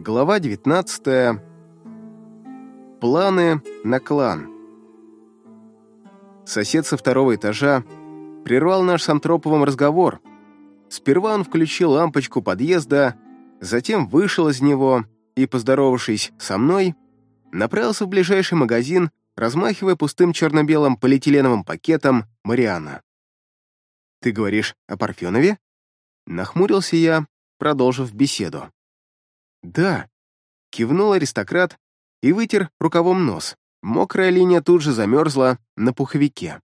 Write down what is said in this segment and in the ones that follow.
Глава 19. Планы на клан. Сосед со второго этажа прервал наш с Антроповым разговор. Сперва он включил лампочку подъезда, затем вышел из него и, поздоровавшись со мной, направился в ближайший магазин, размахивая пустым черно-белым полиэтиленовым пакетом Мариана. «Ты говоришь о Парфенове?» Нахмурился я, продолжив беседу. «Да», — кивнул аристократ и вытер рукавом нос. Мокрая линия тут же замерзла на пуховике.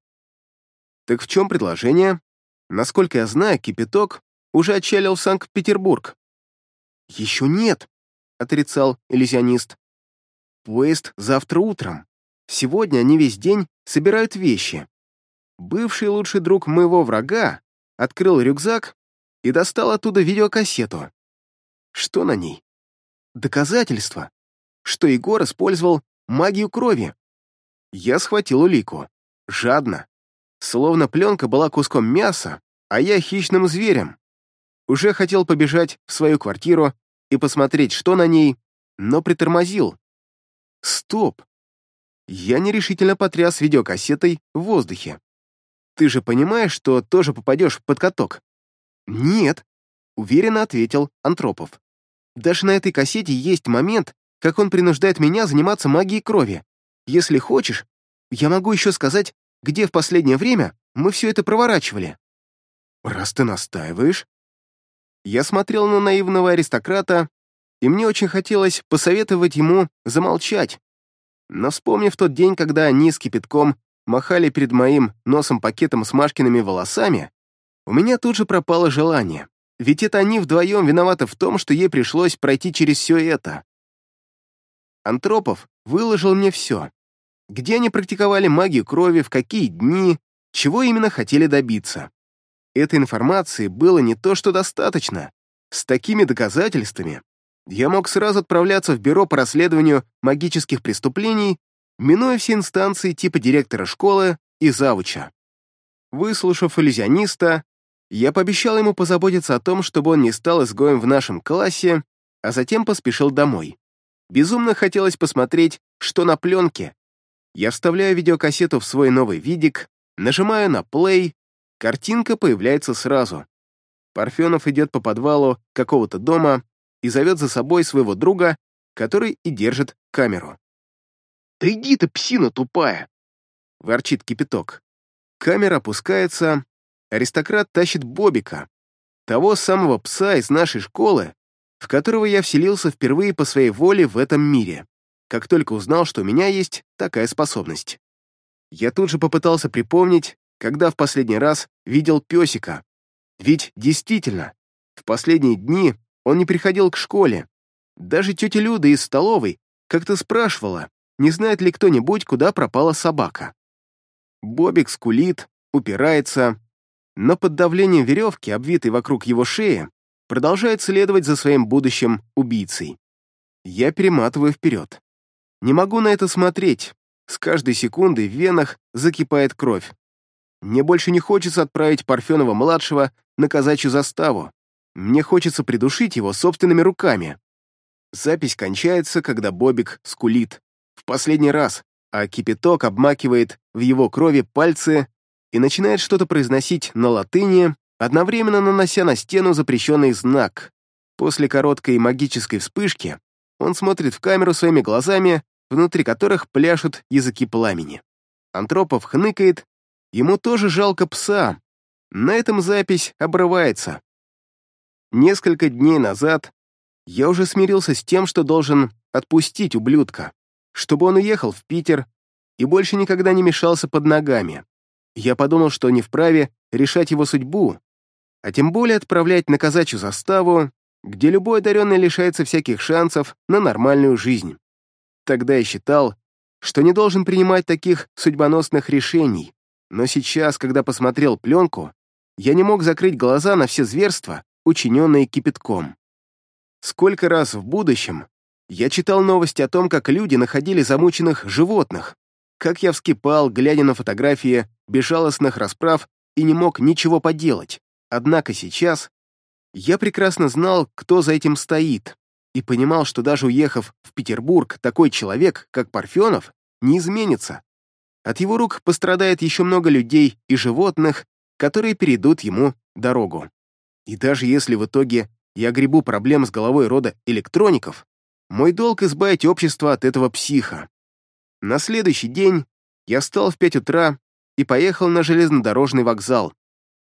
«Так в чем предложение? Насколько я знаю, кипяток уже отчалил в Санкт-Петербург». «Еще нет», — отрицал иллюзионист. «Поезд завтра утром. Сегодня они весь день собирают вещи. Бывший лучший друг моего врага открыл рюкзак и достал оттуда видеокассету. Что на ней? Доказательство, что Егор использовал магию крови. Я схватил улику. Жадно. Словно пленка была куском мяса, а я хищным зверем. Уже хотел побежать в свою квартиру и посмотреть, что на ней, но притормозил. Стоп. Я нерешительно потряс видеокассетой в воздухе. Ты же понимаешь, что тоже попадешь под каток? Нет, уверенно ответил Антропов. Даже на этой кассете есть момент, как он принуждает меня заниматься магией крови. Если хочешь, я могу еще сказать, где в последнее время мы все это проворачивали. Раз ты настаиваешь. Я смотрел на наивного аристократа, и мне очень хотелось посоветовать ему замолчать. Но вспомнив тот день, когда они с кипятком махали перед моим носом пакетом с Машкиными волосами, у меня тут же пропало желание. Ведь это они вдвоем виноваты в том, что ей пришлось пройти через все это. Антропов выложил мне все. Где они практиковали магию крови, в какие дни, чего именно хотели добиться. Этой информации было не то, что достаточно. С такими доказательствами я мог сразу отправляться в бюро по расследованию магических преступлений, минуя все инстанции типа директора школы и завуча. Выслушав иллюзиониста, я пообещал ему позаботиться о том, чтобы он не стал изгоем в нашем классе, а затем поспешил домой. Безумно хотелось посмотреть, что на пленке. Я вставляю видеокассету в свой новый видик, нажимаю на плей, картинка появляется сразу. Парфенов идет по подвалу какого-то дома и зовет за собой своего друга, который и держит камеру. «Да иди ты, псина тупая!» — ворчит кипяток. Камера опускается, аристократ тащит Бобика, того самого пса из нашей школы, в которого я вселился впервые по своей воле в этом мире, как только узнал, что у меня есть такая способность. Я тут же попытался припомнить, когда в последний раз видел песика. Ведь действительно, в последние дни он не приходил к школе. Даже тетя Люда из столовой как-то спрашивала, не знает ли кто-нибудь, куда пропала собака. Бобик скулит, упирается, но под давлением веревки, обвитой вокруг его шеи, продолжает следовать за своим будущим убийцей. Я перематываю вперед. Не могу на это смотреть. С каждой секундой в венах закипает кровь. Мне больше не хочется отправить Парфенова-младшего на казачью заставу. Мне хочется придушить его собственными руками. Запись кончается, когда Бобик скулит. В последний раз, а кипяток обмакивает в его крови пальцы и начинает что-то произносить на латыни, одновременно нанося на стену запрещенный знак. После короткой магической вспышки он смотрит в камеру своими глазами, внутри которых пляшут языки пламени. Антропов хныкает, ему тоже жалко пса. На этом запись обрывается. Несколько дней назад я уже смирился с тем, что должен отпустить ублюдка, чтобы он уехал в Питер и больше никогда не мешался под ногами. Я подумал, что не вправе решать его судьбу, а тем более отправлять на казачью заставу, где любой одаренный лишается всяких шансов на нормальную жизнь. Тогда я считал, что не должен принимать таких судьбоносных решений, но сейчас, когда посмотрел пленку, я не мог закрыть глаза на все зверства, учиненные кипятком. Сколько раз в будущем я читал новости о том, как люди находили замученных животных, как я вскипал, глядя на фотографии безжалостных расправ и не мог ничего поделать. Однако сейчас я прекрасно знал, кто за этим стоит. и понимал, что даже уехав в Петербург, такой человек, как Парфенов, не изменится. От его рук пострадает еще много людей и животных, которые перейдут ему дорогу. И даже если в итоге я гребу проблем с головой рода электроников, мой долг избавить общество от этого психа. На следующий день я встал в 5 утра и поехал на железнодорожный вокзал.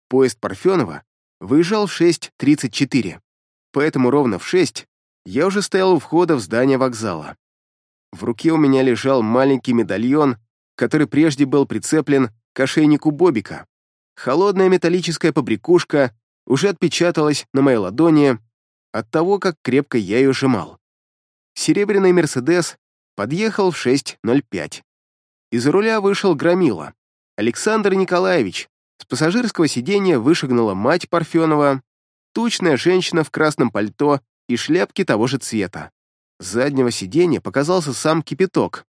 Поезд Парфенова выезжал в 6.34, поэтому ровно в 6 я уже стоял у входа в здание вокзала. В руке у меня лежал маленький медальон, который прежде был прицеплен к ошейнику Бобика. Холодная металлическая побрякушка уже отпечаталась на моей ладони от того, как крепко я ее сжимал. Серебряный «Мерседес» подъехал в 6.05. Из руля вышел Громила. Александр Николаевич. С пассажирского сиденья вышагнула мать Парфенова, тучная женщина в красном пальто и шляпке того же цвета. С заднего сиденья показался сам кипяток.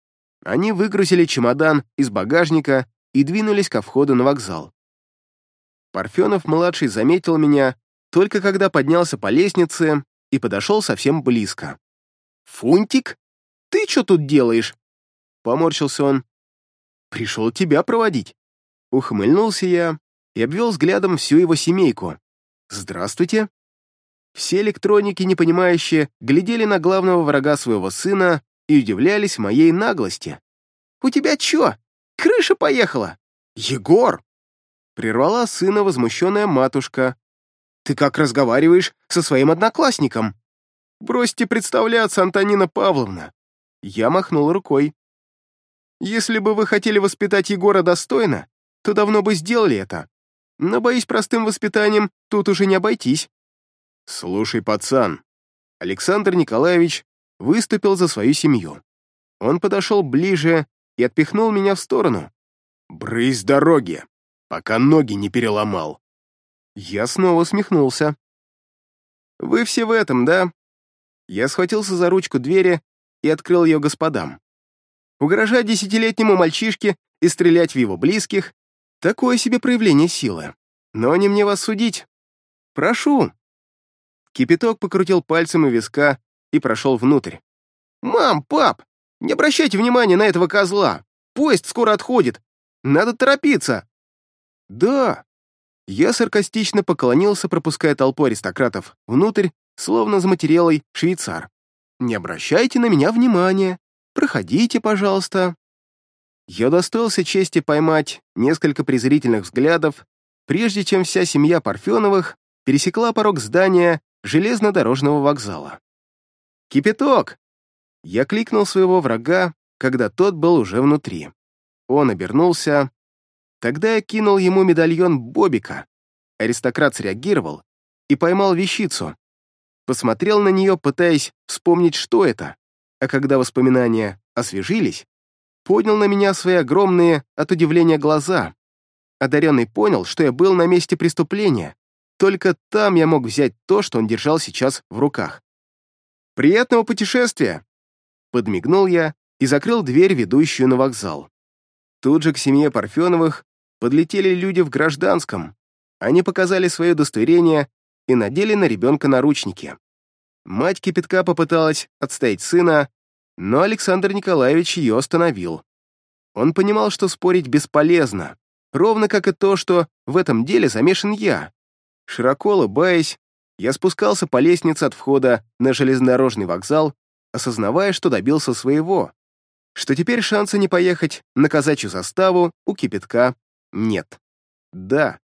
Они выгрузили чемодан из багажника и двинулись ко входу на вокзал. Парфенов-младший заметил меня только когда поднялся по лестнице и подошел совсем близко. «Фунтик, ты что тут делаешь?» Поморщился он. «Пришел тебя проводить». Ухмыльнулся я и обвел взглядом всю его семейку. «Здравствуйте». Все электроники, непонимающие, глядели на главного врага своего сына и удивлялись моей наглости. «У тебя чё? Крыша поехала!» «Егор!» Прервала сына возмущенная матушка. «Ты как разговариваешь со своим одноклассником?» «Бросьте представляться, Антонина Павловна!» Я махнул рукой. «Если бы вы хотели воспитать Егора достойно, то давно бы сделали это. Но, боюсь, простым воспитанием тут уже не обойтись». «Слушай, пацан», Александр Николаевич выступил за свою семью. Он подошел ближе и отпихнул меня в сторону. «Брысь дороги, пока ноги не переломал». Я снова усмехнулся. «Вы все в этом, да?» Я схватился за ручку двери и открыл ее господам. Угрожать десятилетнему мальчишке и стрелять в его близких — такое себе проявление силы. Но не мне вас судить. Прошу. Кипяток покрутил пальцем у виска и прошел внутрь. «Мам, пап, не обращайте внимания на этого козла. Поезд скоро отходит. Надо торопиться». «Да». Я саркастично поклонился, пропуская толпу аристократов внутрь, словно заматерелый швейцар. «Не обращайте на меня внимания. Проходите, пожалуйста». Я достоился чести поймать несколько презрительных взглядов, прежде чем вся семья Парфеновых пересекла порог здания железнодорожного вокзала. «Кипяток!» Я кликнул своего врага, когда тот был уже внутри. Он обернулся. Тогда я кинул ему медальон Бобика. Аристократ среагировал и поймал вещицу. Посмотрел на нее, пытаясь вспомнить, что это. А когда воспоминания освежились, поднял на меня свои огромные от удивления глаза. Одаренный понял, что я был на месте преступления. Только там я мог взять то, что он держал сейчас в руках. «Приятного путешествия!» Подмигнул я и закрыл дверь, ведущую на вокзал. Тут же к семье Парфеновых подлетели люди в гражданском. Они показали свое удостоверение и надели на ребенка наручники. Мать кипятка попыталась отстоять сына, но Александр Николаевич ее остановил. Он понимал, что спорить бесполезно, ровно как и то, что в этом деле замешан я. Широко улыбаясь, я спускался по лестнице от входа на железнодорожный вокзал, осознавая, что добился своего, что теперь шанса не поехать на казачью заставу у кипятка нет. Да,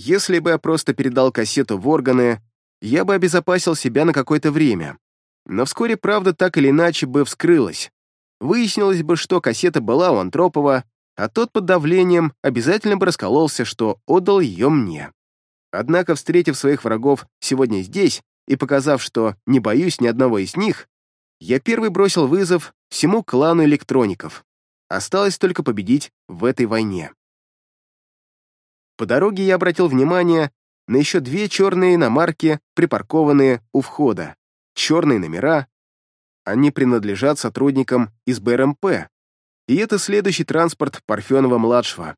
если бы я просто передал кассету в органы, я бы обезопасил себя на какое-то время. Но вскоре правда так или иначе бы вскрылась. Выяснилось бы, что кассета была у Антропова, а тот под давлением обязательно бы раскололся, что отдал ее мне. Однако, встретив своих врагов сегодня здесь и показав, что не боюсь ни одного из них, я первый бросил вызов всему клану электроников. Осталось только победить в этой войне. По дороге я обратил внимание на еще две черные иномарки, припаркованные у входа. Черные номера. Они принадлежат сотрудникам из БРМП. И это следующий транспорт Парфенова-младшего.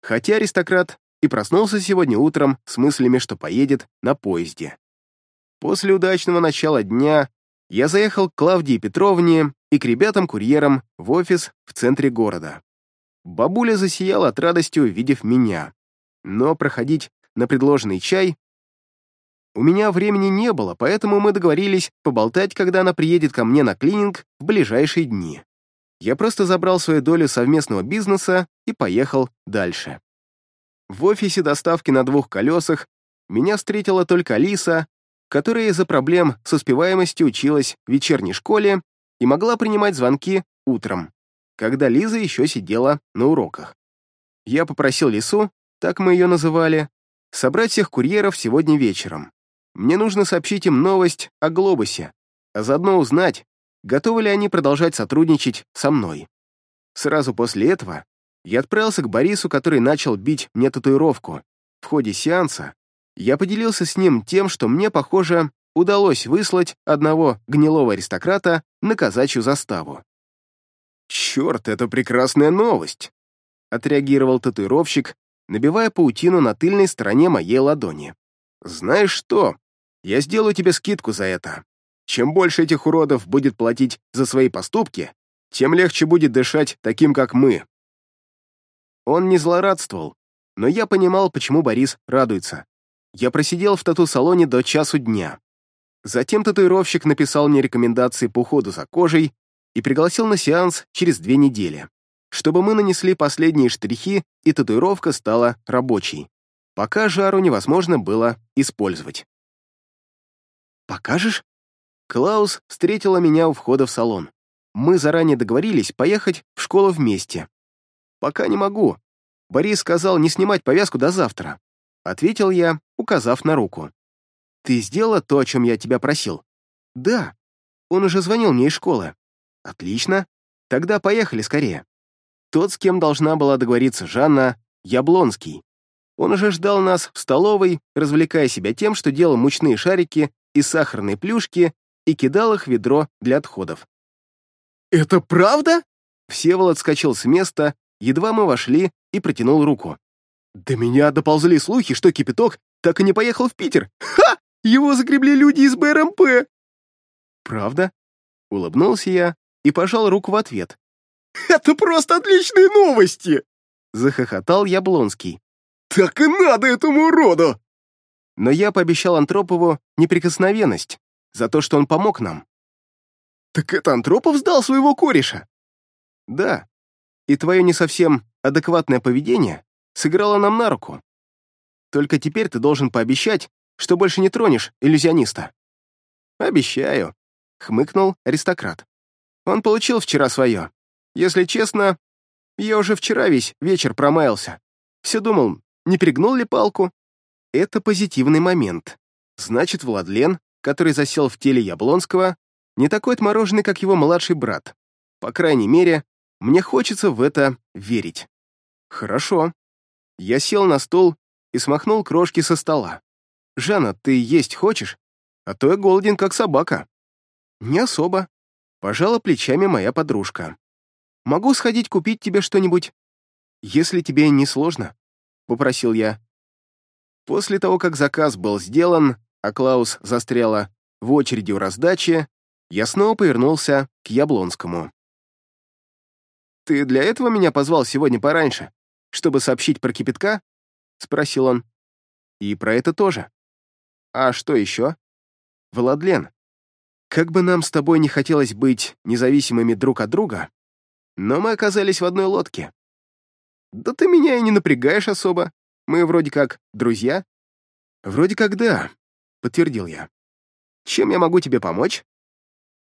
Хотя аристократ и проснулся сегодня утром с мыслями, что поедет на поезде. После удачного начала дня я заехал к Клавдии Петровне и к ребятам-курьерам в офис в центре города. Бабуля засияла от радости, увидев меня. Но проходить на предложенный чай у меня времени не было, поэтому мы договорились поболтать, когда она приедет ко мне на клининг в ближайшие дни. Я просто забрал свою долю совместного бизнеса и поехал дальше. В офисе доставки на двух колесах меня встретила только Алиса, которая из-за проблем с успеваемостью училась в вечерней школе и могла принимать звонки утром, когда Лиза еще сидела на уроках. Я попросил Лису, так мы ее называли, собрать всех курьеров сегодня вечером. Мне нужно сообщить им новость о Глобусе, а заодно узнать, готовы ли они продолжать сотрудничать со мной. Сразу после этого я отправился к Борису, который начал бить мне татуировку. В ходе сеанса я поделился с ним тем, что мне, похоже, удалось выслать одного гнилого аристократа на казачью заставу. «Черт, это прекрасная новость!» — отреагировал татуировщик, набивая паутину на тыльной стороне моей ладони. «Знаешь что? Я сделаю тебе скидку за это. Чем больше этих уродов будет платить за свои поступки, тем легче будет дышать таким, как мы». Он не злорадствовал, но я понимал, почему Борис радуется. Я просидел в тату-салоне до часу дня. Затем татуировщик написал мне рекомендации по уходу за кожей и пригласил на сеанс через две недели, чтобы мы нанесли последние штрихи, и татуировка стала рабочей. Пока жару невозможно было использовать. «Покажешь?» Клаус встретила меня у входа в салон. Мы заранее договорились поехать в школу вместе. «Пока не могу. Борис сказал не снимать повязку до завтра», — ответил я, указав на руку. «Ты сделала то, о чем я тебя просил?» «Да. Он уже звонил мне из школы». «Отлично. Тогда поехали скорее». Тот, с кем должна была договориться Жанна, Яблонский. Он уже ждал нас в столовой, развлекая себя тем, что делал мучные шарики из сахарной плюшки и кидал их в ведро для отходов. «Это правда?» Всеволод скачал с места, едва мы вошли, и протянул руку. «До меня доползли слухи, что кипяток так и не поехал в Питер. Ха! Его загребли люди из БРМП!» «Правда?» — улыбнулся я и пожал руку в ответ. «Это просто отличные новости!» — захохотал Яблонский. «Так и надо этому уроду!» Но я пообещал Антропову неприкосновенность за то, что он помог нам. «Так это Антропов сдал своего кореша?» «Да. И твое не совсем адекватное поведение сыграло нам на руку. Только теперь ты должен пообещать, что больше не тронешь иллюзиониста». «Обещаю», — хмыкнул аристократ. «Он получил вчера свое. Если честно, я уже вчера весь вечер промаялся. Все думал, не перегнул ли палку? Это позитивный момент. Значит, Владлен, который засел в теле Яблонского, не такой отмороженный, как его младший брат. По крайней мере, мне хочется в это верить. Хорошо. Я сел на стул и смахнул крошки со стола. «Жанна, ты есть хочешь? А то я голоден, как собака». «Не особо», — пожала плечами моя подружка. «Могу сходить купить тебе что-нибудь?» «Если тебе не сложно», — попросил я. После того, как заказ был сделан, а Клаус застряла в очереди у раздачи, я снова повернулся к Яблонскому. «Ты для этого меня позвал сегодня пораньше, чтобы сообщить про кипятка?» — спросил он. «И про это тоже. А что еще?» «Владлен, как бы нам с тобой не хотелось быть независимыми друг от друга, но мы оказались в одной лодке. Да ты меня и не напрягаешь особо. Мы вроде как друзья. Вроде как да, подтвердил я. Чем я могу тебе помочь?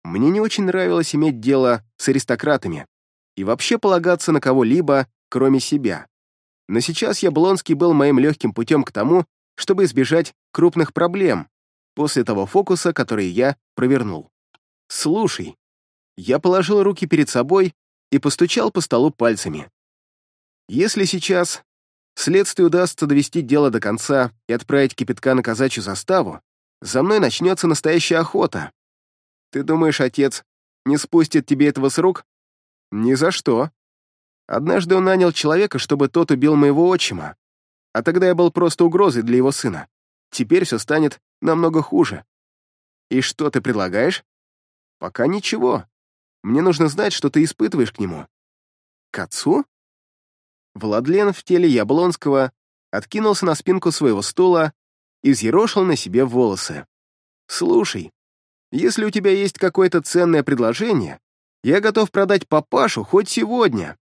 Мне не очень нравилось иметь дело с аристократами и вообще полагаться на кого-либо, кроме себя. Но сейчас Яблонский был моим легким путем к тому, чтобы избежать крупных проблем после того фокуса, который я провернул. «Слушай». Я положил руки перед собой и постучал по столу пальцами. Если сейчас следствию удастся довести дело до конца и отправить кипятка на казачью заставу, за мной начнется настоящая охота. Ты думаешь, отец не спустит тебе этого с рук? Ни за что. Однажды он нанял человека, чтобы тот убил моего отчима. А тогда я был просто угрозой для его сына. Теперь все станет намного хуже. И что ты предлагаешь? Пока ничего. Мне нужно знать, что ты испытываешь к нему. К отцу? Владлен в теле Яблонского откинулся на спинку своего стула и взъерошил на себе волосы. «Слушай, если у тебя есть какое-то ценное предложение, я готов продать папашу хоть сегодня.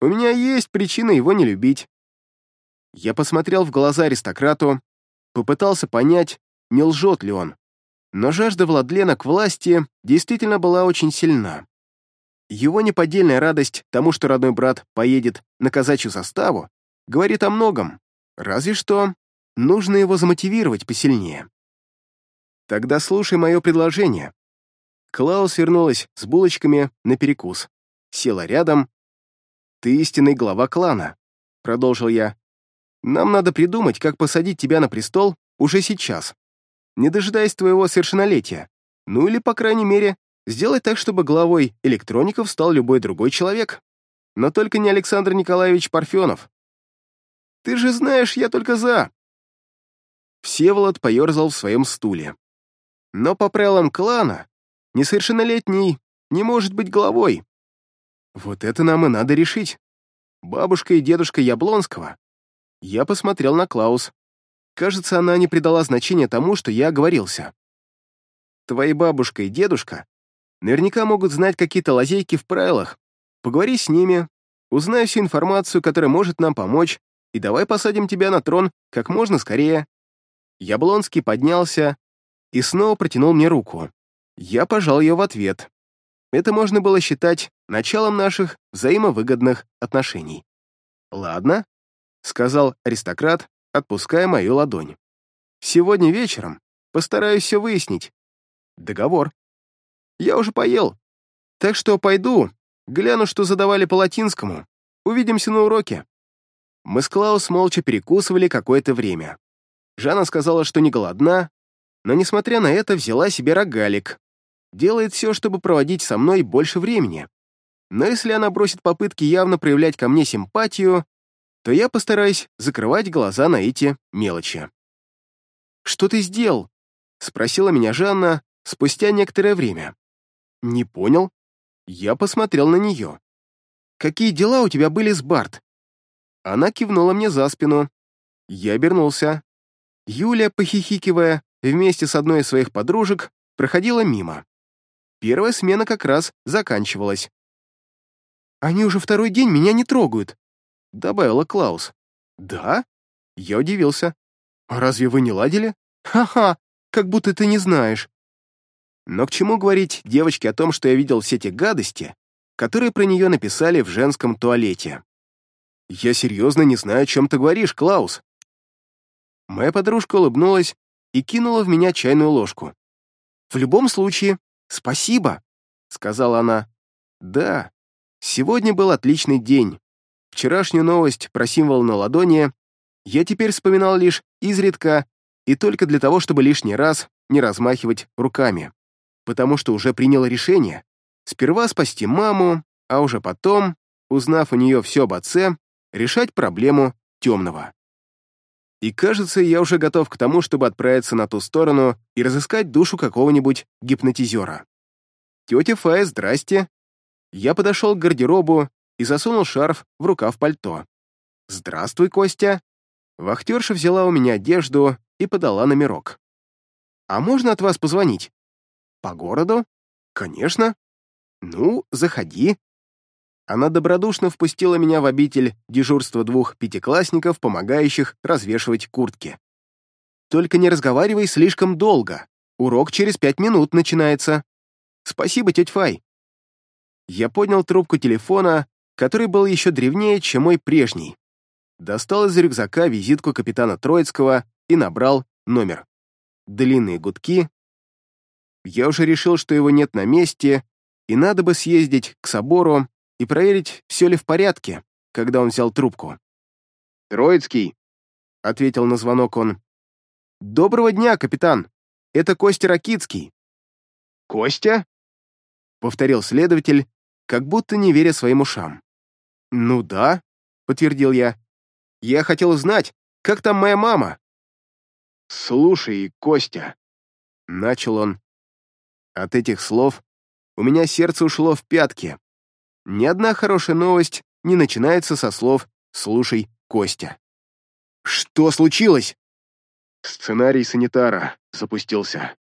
У меня есть причина его не любить». Я посмотрел в глаза аристократу, попытался понять, не лжет ли он. Но жажда Владлена к власти действительно была очень сильна. Его неподдельная радость тому, что родной брат поедет на казачью заставу, говорит о многом, разве что нужно его замотивировать посильнее. Тогда слушай мое предложение. Клаус вернулась с булочками на перекус, села рядом. «Ты истинный глава клана», — продолжил я. «Нам надо придумать, как посадить тебя на престол уже сейчас, не дожидаясь твоего совершеннолетия, ну или, по крайней мере, Сделать так, чтобы главой электроников стал любой другой человек. Но только не Александр Николаевич Парфенов. Ты же знаешь, я только за. Всеволод поерзал в своем стуле. Но по правилам клана, несовершеннолетний не может быть главой. Вот это нам и надо решить. Бабушка и дедушка Яблонского. Я посмотрел на Клаус. Кажется, она не придала значения тому, что я оговорился. Твои бабушка и дедушка Наверняка могут знать какие-то лазейки в правилах. Поговори с ними, узнай всю информацию, которая может нам помочь, и давай посадим тебя на трон как можно скорее». Яблонский поднялся и снова протянул мне руку. Я пожал ее в ответ. Это можно было считать началом наших взаимовыгодных отношений. «Ладно», — сказал аристократ, отпуская мою ладонь. «Сегодня вечером постараюсь все выяснить. Договор». Я уже поел. Так что пойду, гляну, что задавали по латинскому. Увидимся на уроке». Мы с Клаус молча перекусывали какое-то время. Жанна сказала, что не голодна, но, несмотря на это, взяла себе рогалик. Делает все, чтобы проводить со мной больше времени. Но если она бросит попытки явно проявлять ко мне симпатию, то я постараюсь закрывать глаза на эти мелочи. «Что ты сделал?» — спросила меня Жанна спустя некоторое время. «Не понял?» Я посмотрел на нее. «Какие дела у тебя были с Барт?» Она кивнула мне за спину. Я обернулся. Юля, похихикивая, вместе с одной из своих подружек, проходила мимо. Первая смена как раз заканчивалась. «Они уже второй день меня не трогают», — добавила Клаус. «Да?» Я удивился. «А разве вы не ладили?» «Ха-ха, как будто ты не знаешь. Но к чему говорить девочке о том, что я видел все те гадости, которые про нее написали в женском туалете? Я серьезно не знаю, о чем ты говоришь, Клаус. Моя подружка улыбнулась и кинула в меня чайную ложку. «В любом случае, спасибо», — сказала она. «Да, сегодня был отличный день. Вчерашнюю новость про символ на ладони я теперь вспоминал лишь изредка и только для того, чтобы лишний раз не размахивать руками потому что уже приняла решение. Сперва спасти маму, а уже потом, узнав у нее все об отце, решать проблему темного. И кажется, я уже готов к тому, чтобы отправиться на ту сторону и разыскать душу какого-нибудь гипнотизера. Тетя Фая, здрасте. Я подошел к гардеробу и засунул шарф в рукав пальто. «Здравствуй, Костя». Вахтерша взяла у меня одежду и подала номерок. «А можно от вас позвонить?» «По городу? Конечно. Ну, заходи». Она добродушно впустила меня в обитель дежурства двух пятиклассников, помогающих развешивать куртки. «Только не разговаривай слишком долго. Урок через пять минут начинается. Спасибо, тетя Фай». Я поднял трубку телефона, который был еще древнее, чем мой прежний. Достал из рюкзака визитку капитана Троицкого и набрал номер. Длинные гудки, я уже решил, что его нет на месте, и надо бы съездить к собору и проверить, все ли в порядке, когда он взял трубку. «Троицкий», — ответил на звонок он. «Доброго дня, капитан. Это Костя Ракицкий». «Костя?» — повторил следователь, как будто не веря своим ушам. «Ну да», — подтвердил я. «Я хотел узнать, как там моя мама?» «Слушай, Костя», — начал он, от этих слов у меня сердце ушло в пятки. Ни одна хорошая новость не начинается со слов «Слушай, Костя». «Что случилось?» Сценарий санитара запустился.